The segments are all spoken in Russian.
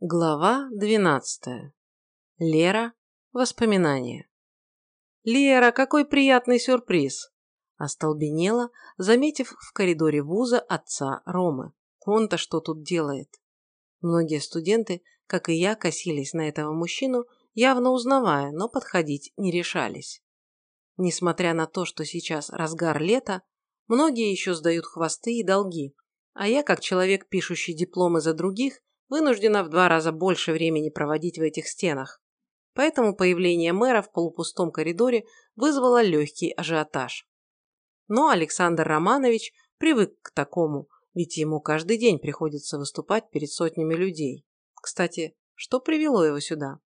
Глава 12. Лера. Воспоминания. «Лера, какой приятный сюрприз!» Остолбенела, заметив в коридоре вуза отца Ромы. Он-то что тут делает? Многие студенты, как и я, косились на этого мужчину, явно узнавая, но подходить не решались. Несмотря на то, что сейчас разгар лета, многие еще сдают хвосты и долги, а я, как человек, пишущий дипломы за других, вынуждена в два раза больше времени проводить в этих стенах. Поэтому появление мэра в полупустом коридоре вызвало легкий ажиотаж. Но Александр Романович привык к такому, ведь ему каждый день приходится выступать перед сотнями людей. Кстати, что привело его сюда?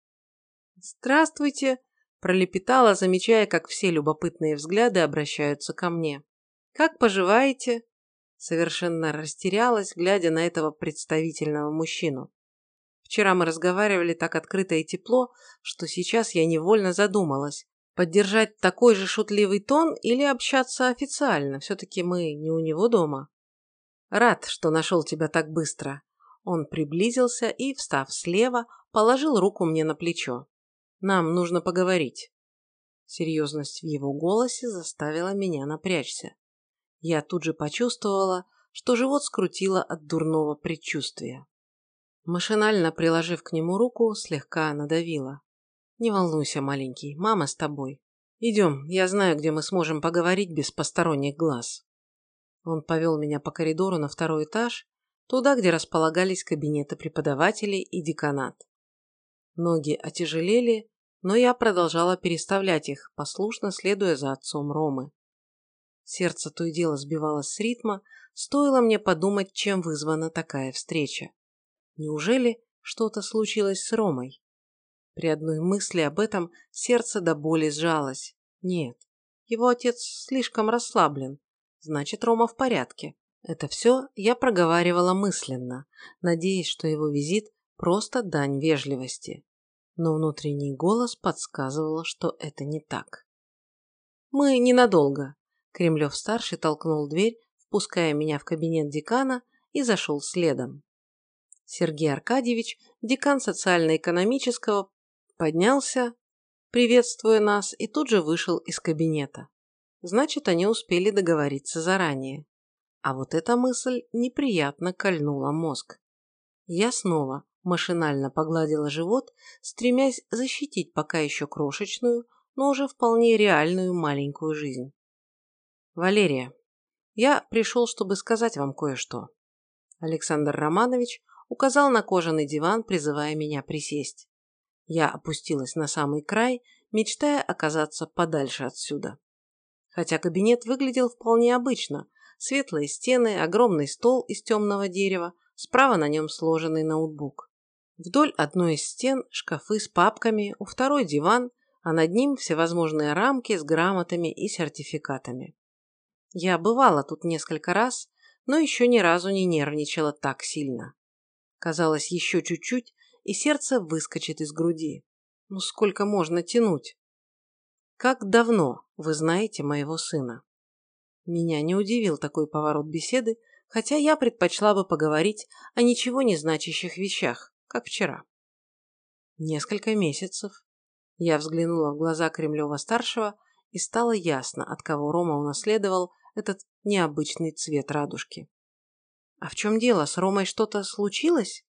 «Здравствуйте!» – пролепетала, замечая, как все любопытные взгляды обращаются ко мне. «Как поживаете?» Совершенно растерялась, глядя на этого представительного мужчину. Вчера мы разговаривали так открыто и тепло, что сейчас я невольно задумалась, поддержать такой же шутливый тон или общаться официально. Все-таки мы не у него дома. Рад, что нашел тебя так быстро. Он приблизился и, встав слева, положил руку мне на плечо. Нам нужно поговорить. Серьезность в его голосе заставила меня напрячься. Я тут же почувствовала, что живот скрутило от дурного предчувствия. Машинально приложив к нему руку, слегка надавила. «Не волнуйся, маленький, мама с тобой. Идем, я знаю, где мы сможем поговорить без посторонних глаз». Он повел меня по коридору на второй этаж, туда, где располагались кабинеты преподавателей и деканат. Ноги отяжелели, но я продолжала переставлять их, послушно следуя за отцом Ромы. Сердце то и дело сбивалось с ритма, стоило мне подумать, чем вызвана такая встреча. Неужели что-то случилось с Ромой? При одной мысли об этом сердце до боли сжалось. Нет, его отец слишком расслаблен. Значит, Рома в порядке. Это все я проговаривала мысленно, надеясь, что его визит просто дань вежливости. Но внутренний голос подсказывал, что это не так. «Мы ненадолго», Кремлев-старший толкнул дверь, впуская меня в кабинет декана, и зашел следом. Сергей Аркадьевич, декан социально-экономического, поднялся, приветствуя нас, и тут же вышел из кабинета. Значит, они успели договориться заранее. А вот эта мысль неприятно кольнула мозг. Я снова машинально погладила живот, стремясь защитить пока еще крошечную, но уже вполне реальную маленькую жизнь. Валерия, я пришел, чтобы сказать вам кое-что. Александр Романович указал на кожаный диван, призывая меня присесть. Я опустилась на самый край, мечтая оказаться подальше отсюда. Хотя кабинет выглядел вполне обычно. Светлые стены, огромный стол из темного дерева, справа на нем сложенный ноутбук. Вдоль одной из стен шкафы с папками, у второй диван, а над ним всевозможные рамки с грамотами и сертификатами. Я бывала тут несколько раз, но еще ни разу не нервничала так сильно. Казалось, еще чуть-чуть, и сердце выскочит из груди. Ну сколько можно тянуть? Как давно вы знаете моего сына? Меня не удивил такой поворот беседы, хотя я предпочла бы поговорить о ничего не значащих вещах, как вчера. Несколько месяцев. Я взглянула в глаза Кремлева-старшего, и стало ясно, от кого Рома унаследовал этот необычный цвет радужки. «А в чем дело? С Ромой что-то случилось?»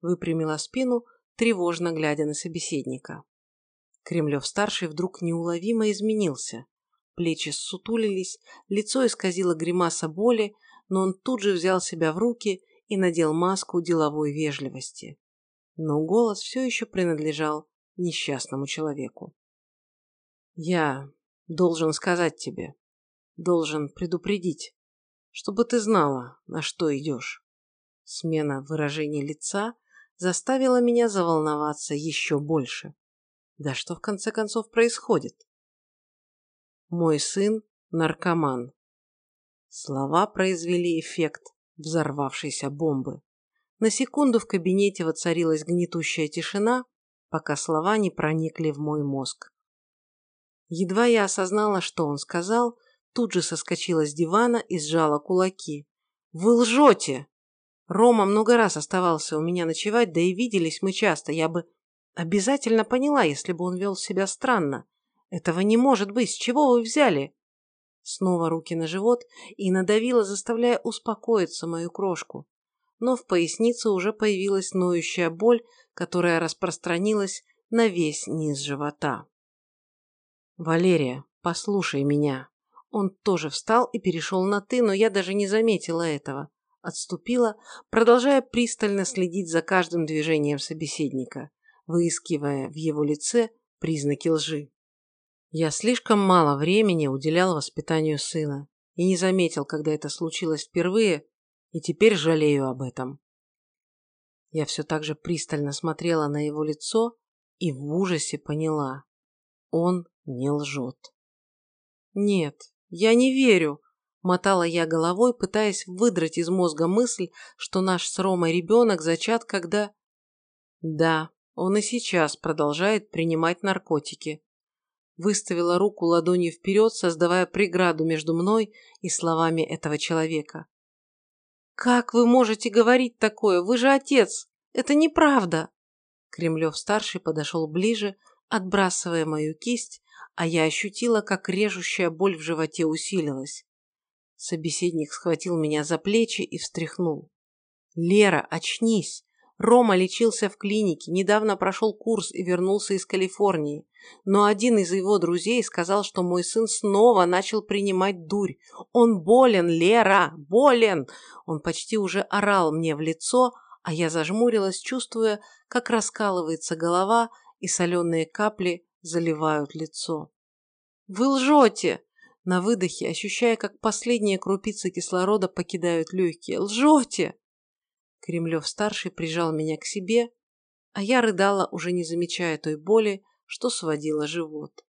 Выпрямила спину, тревожно глядя на собеседника. Кремлев-старший вдруг неуловимо изменился. Плечи ссутулились, лицо исказило гримаса боли, но он тут же взял себя в руки и надел маску деловой вежливости. Но голос все еще принадлежал несчастному человеку. «Я должен сказать тебе, Должен предупредить, чтобы ты знала, на что идешь. Смена выражения лица заставила меня заволноваться еще больше. Да что в конце концов происходит? Мой сын – наркоман. Слова произвели эффект взорвавшейся бомбы. На секунду в кабинете воцарилась гнетущая тишина, пока слова не проникли в мой мозг. Едва я осознала, что он сказал, тут же соскочила с дивана и сжала кулаки. «Вы лжете!» Рома много раз оставался у меня ночевать, да и виделись мы часто. Я бы обязательно поняла, если бы он вел себя странно. Этого не может быть. С чего вы взяли? Снова руки на живот и надавила, заставляя успокоиться мою крошку. Но в пояснице уже появилась ноющая боль, которая распространилась на весь низ живота. «Валерия, послушай меня». Он тоже встал и перешел на «ты», но я даже не заметила этого. Отступила, продолжая пристально следить за каждым движением собеседника, выискивая в его лице признаки лжи. Я слишком мало времени уделял воспитанию сына и не заметил, когда это случилось впервые, и теперь жалею об этом. Я все так же пристально смотрела на его лицо и в ужасе поняла. Он не лжет. «Нет, я не верю», – мотала я головой, пытаясь выдрать из мозга мысль, что наш с Ромой ребенок зачат, когда... Да, он и сейчас продолжает принимать наркотики, выставила руку ладонью вперед, создавая преграду между мной и словами этого человека. «Как вы можете говорить такое? Вы же отец! Это неправда!» Кремлев-старший подошел ближе, отбрасывая мою кисть, а я ощутила, как режущая боль в животе усилилась. Собеседник схватил меня за плечи и встряхнул. «Лера, очнись! Рома лечился в клинике, недавно прошел курс и вернулся из Калифорнии. Но один из его друзей сказал, что мой сын снова начал принимать дурь. Он болен, Лера, болен! Он почти уже орал мне в лицо, а я зажмурилась, чувствуя, как раскалывается голова и соленые капли заливают лицо. «Вы лжете!» На выдохе, ощущая, как последние крупицы кислорода покидают легкие. «Лжете!» Кремлев-старший прижал меня к себе, а я рыдала, уже не замечая той боли, что сводила живот.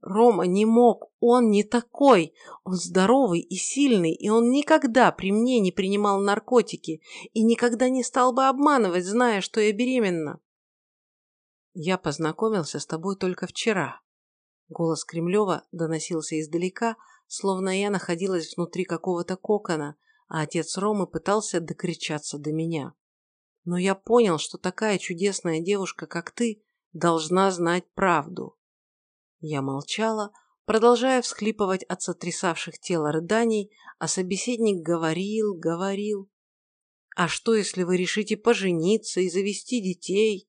Рома не мог, он не такой. Он здоровый и сильный, и он никогда при мне не принимал наркотики и никогда не стал бы обманывать, зная, что я беременна. Я познакомился с тобой только вчера. Голос Кремлева доносился издалека, словно я находилась внутри какого-то кокона, а отец Ромы пытался докричаться до меня. Но я понял, что такая чудесная девушка, как ты, должна знать правду. Я молчала, продолжая всхлипывать от сотрясавших тело рыданий, а собеседник говорил, говорил. «А что, если вы решите пожениться и завести детей?»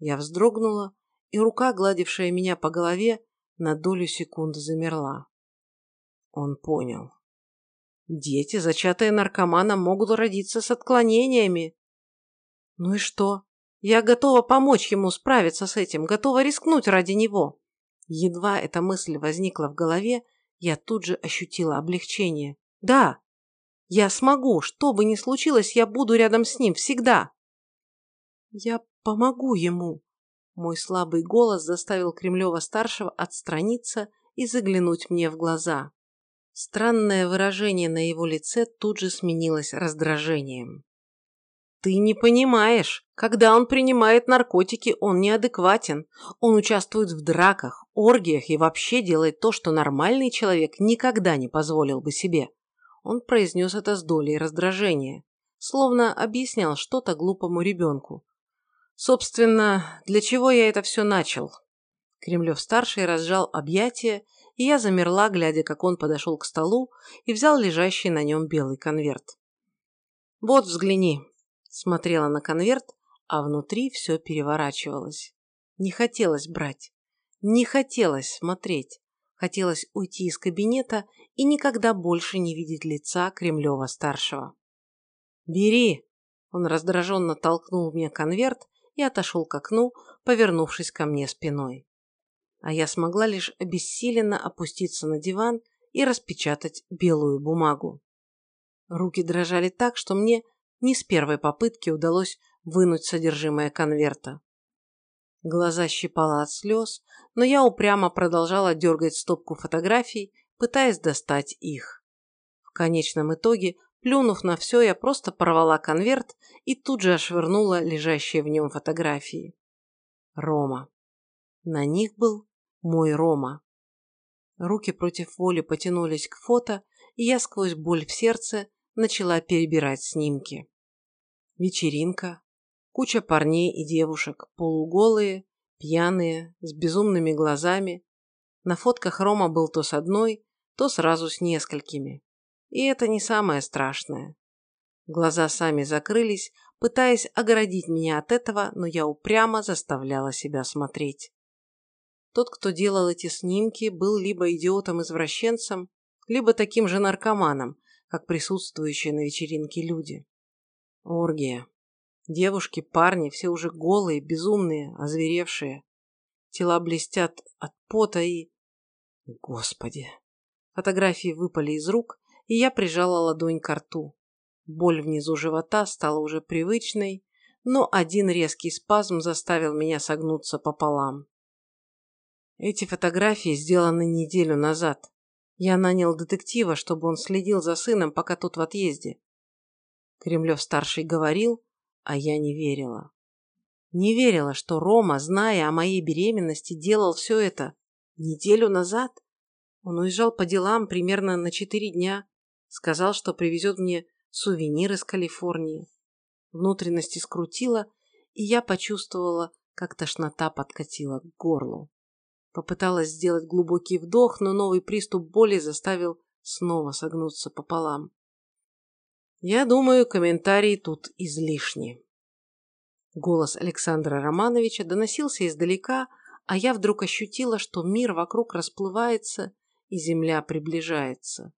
Я вздрогнула, и рука, гладившая меня по голове, на долю секунды замерла. Он понял. Дети, зачатые наркоманом, могут родиться с отклонениями. Ну и что? Я готова помочь ему справиться с этим, готова рискнуть ради него. Едва эта мысль возникла в голове, я тут же ощутила облегчение. Да, я смогу, что бы ни случилось, я буду рядом с ним всегда. Я помогу ему. Мой слабый голос заставил Кремлева-старшего отстраниться и заглянуть мне в глаза. Странное выражение на его лице тут же сменилось раздражением. «Ты не понимаешь. Когда он принимает наркотики, он неадекватен. Он участвует в драках, оргиях и вообще делает то, что нормальный человек никогда не позволил бы себе». Он произнес это с долей раздражения, словно объяснял что-то глупому ребенку. «Собственно, для чего я это все начал?» Кремлев-старший разжал объятия и я замерла, глядя, как он подошел к столу и взял лежащий на нем белый конверт. «Вот, взгляни», – смотрела на конверт, а внутри все переворачивалось. Не хотелось брать, не хотелось смотреть, хотелось уйти из кабинета и никогда больше не видеть лица Кремлева-старшего. «Бери!» – он раздраженно толкнул мне конверт и отошел к окну, повернувшись ко мне спиной а я смогла лишь обессиленно опуститься на диван и распечатать белую бумагу. Руки дрожали так, что мне не с первой попытки удалось вынуть содержимое конверта. Глаза щипало от слез, но я упрямо продолжала дергать стопку фотографий, пытаясь достать их. В конечном итоге, плюнув на все, я просто порвала конверт и тут же ошвырнула лежащие в нем фотографии. Рома. На них был мой Рома. Руки против воли потянулись к фото, и я сквозь боль в сердце начала перебирать снимки. Вечеринка. Куча парней и девушек, полуголые, пьяные, с безумными глазами. На фотках Рома был то с одной, то сразу с несколькими. И это не самое страшное. Глаза сами закрылись, пытаясь огородить меня от этого, но я упрямо заставляла себя смотреть. Тот, кто делал эти снимки, был либо идиотом-извращенцем, либо таким же наркоманом, как присутствующие на вечеринке люди. Оргия. Девушки, парни, все уже голые, безумные, озверевшие. Тела блестят от пота и... Господи. Фотографии выпали из рук, и я прижала ладонь к рту. Боль внизу живота стала уже привычной, но один резкий спазм заставил меня согнуться пополам. Эти фотографии сделаны неделю назад. Я нанял детектива, чтобы он следил за сыном, пока тот в отъезде. Кремлев-старший говорил, а я не верила. Не верила, что Рома, зная о моей беременности, делал все это неделю назад. Он уезжал по делам примерно на четыре дня. Сказал, что привезет мне сувенир из Калифорнии. Внутренности скрутило, и я почувствовала, как тошнота подкатила к горлу. Попыталась сделать глубокий вдох, но новый приступ боли заставил снова согнуться пополам. Я думаю, комментарии тут излишни. Голос Александра Романовича доносился издалека, а я вдруг ощутила, что мир вокруг расплывается и земля приближается.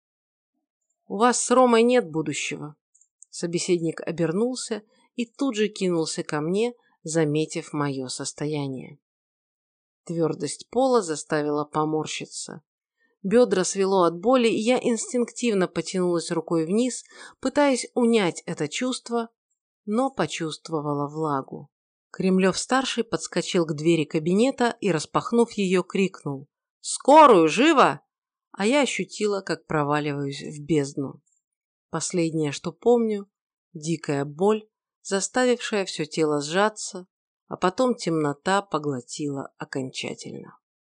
«У вас с Ромой нет будущего». Собеседник обернулся и тут же кинулся ко мне, заметив мое состояние. Твердость пола заставила поморщиться. Бедра свело от боли, и я инстинктивно потянулась рукой вниз, пытаясь унять это чувство, но почувствовала влагу. Кремлев-старший подскочил к двери кабинета и, распахнув ее, крикнул «Скорую! Живо!» А я ощутила, как проваливаюсь в бездну. Последнее, что помню – дикая боль, заставившая все тело сжаться, а потом темнота поглотила окончательно.